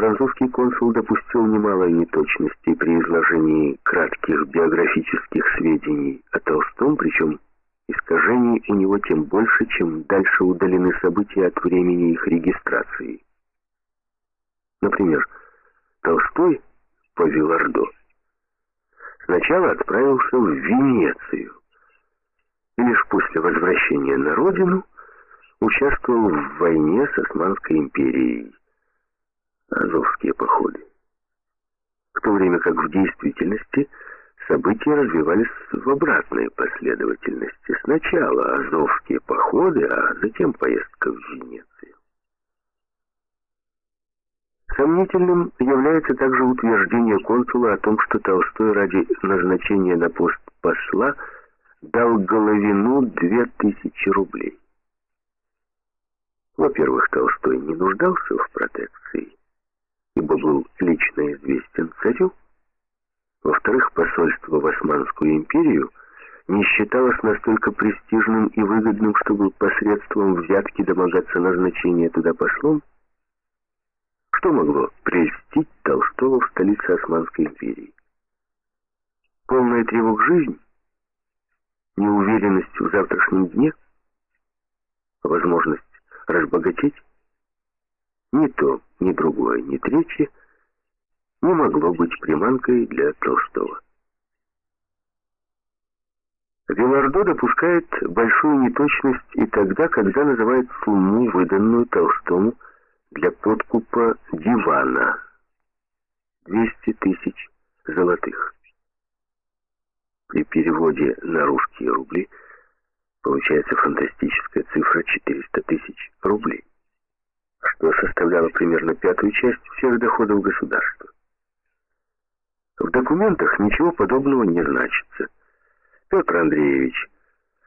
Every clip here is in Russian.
французский консул допустил немало неточностей при изложении кратких биографических сведений о Толстом, причем искажений у него тем больше, чем дальше удалены события от времени их регистрации. Например, Толстой по Вилардо сначала отправился в Венецию и лишь после возвращения на родину участвовал в войне с Османской империей. Азовские походы. В то время как в действительности события развивались в обратной последовательности. Сначала азовские походы, а затем поездка в Венецию. Сомнительным является также утверждение консула о том, что Толстой ради назначения на пост посла дал Головину две тысячи рублей. Во-первых, Толстой не нуждался в протекции, был лично известен царю. Во-вторых, посольство в Османскую империю не считалось настолько престижным и выгодным, чтобы посредством взятки домогаться назначения туда послом, что могло прельстить Толстого в столице Османской империи. Полная тревог жизнь, неуверенность в завтрашнем дне, возможность разбогатеть, ни то, ни другое, ни третье не могло быть приманкой для Толстого. Вилардо допускает большую неточность и тогда, когда называет сумму, выданную Толстому для подкупа дивана. 200 тысяч золотых. При переводе на русские рубли получается фантастическая цифра 400 тысяч рублей что составляло примерно пятую часть всех доходов государства. В документах ничего подобного не значится. Петр Андреевич,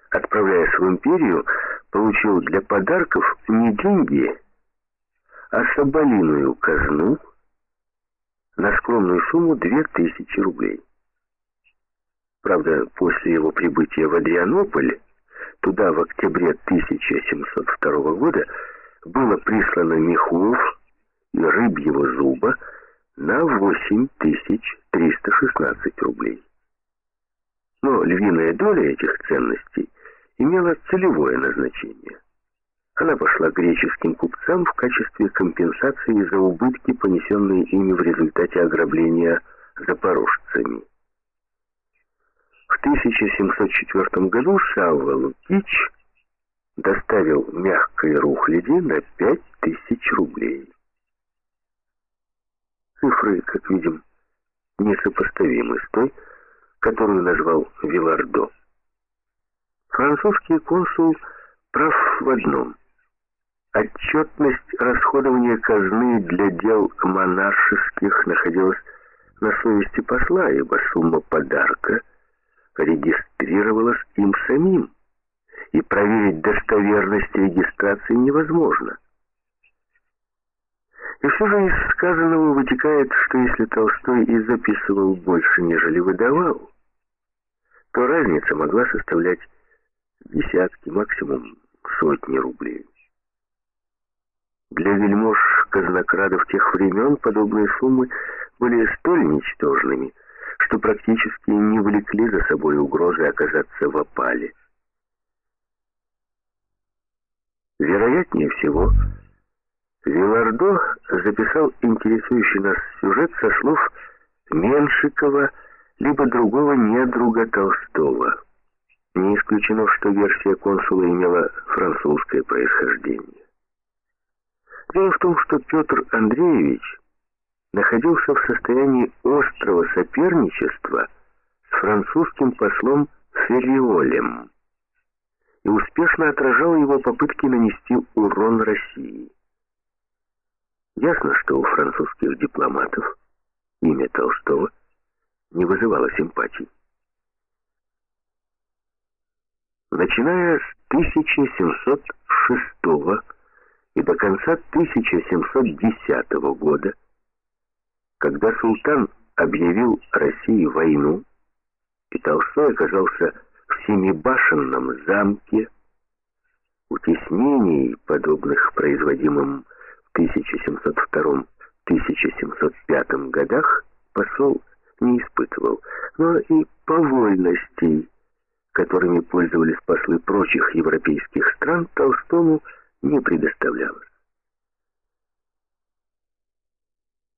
отправляясь в империю, получил для подарков не деньги, а соболиную казну на скромную сумму 2000 рублей. Правда, после его прибытия в Адрианополь, туда в октябре 1702 года, было прислано мехов и рыбьего зуба на 8316 рублей. Но львиная доля этих ценностей имела целевое назначение. Она пошла греческим купцам в качестве компенсации за убытки, понесенные ими в результате ограбления запорожцами. В 1704 году Савва Лукич доставил мягкой рухляди на пять тысяч рублей. Цифры, как видим, несопоставимы с той, которую назвал Вилардо. Французский консул прав в одном. Отчетность расходования казны для дел монаршеских находилась на совести посла, ибо сумма подарка регистрировалась им самим и проверить достоверность регистрации невозможно. И все же из сказанного вытекает, что если Толстой и записывал больше, нежели выдавал, то разница могла составлять десятки, максимум сотни рублей. Для вельмож казнокрадов тех времен подобные суммы были столь ничтожными, что практически не влекли за собой угрозы оказаться в опале. Вероятнее всего, Вилардо записал интересующий нас сюжет со слов Меншикова либо другого недруга Толстого. Не исключено, что версия консула имела французское происхождение. Дело в том, что Петр Андреевич находился в состоянии острого соперничества с французским послом Ферриолем и успешно отражал его попытки нанести урон России. Ясно, что у французских дипломатов имя Толстого не вызывало симпатий. Начиная с 1706 и до конца 1710 года, когда султан объявил России войну, и Толстой оказался в семибашенном замке, утеснений, подобных производимым в 1705 годах посол не испытывал, но и повольностей, которыми пользовались послы прочих европейских стран, Толстому не предоставлялось.